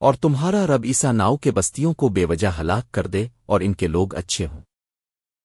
اور تمہارا رب عیسا ناؤ کے بستیوں کو بے وجہ ہلاک کر دے اور ان کے لوگ اچھے ہوں۔